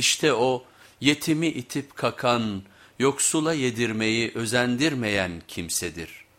İşte o yetimi itip kakan, yoksula yedirmeyi özendirmeyen kimsedir.''